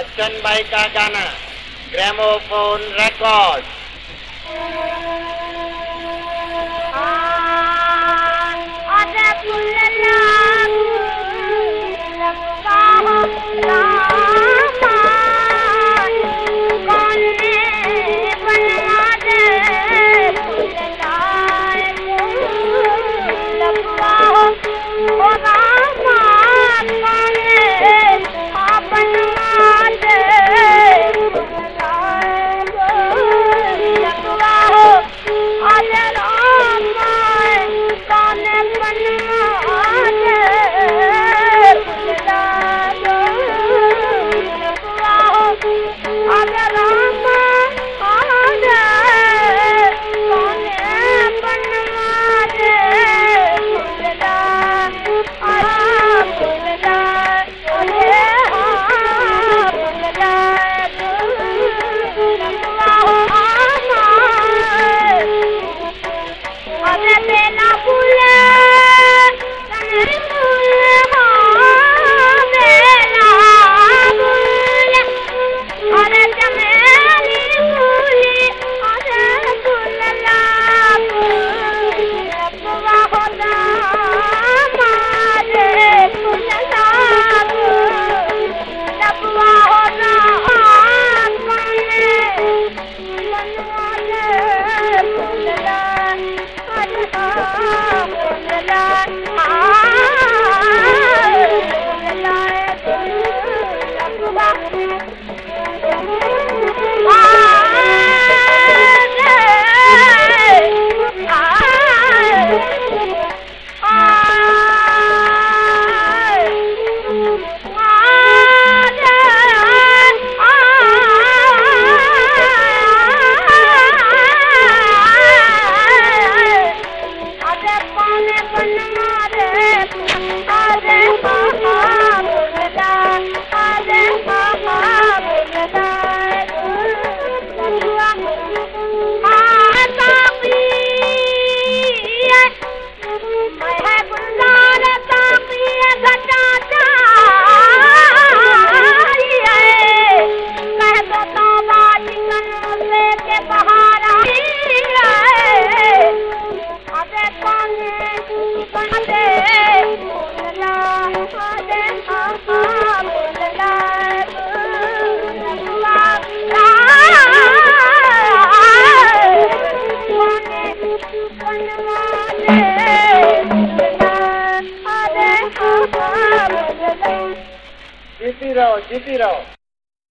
अच्छन भाई का गाना gramophone record popular. Jupiter, Jupiter.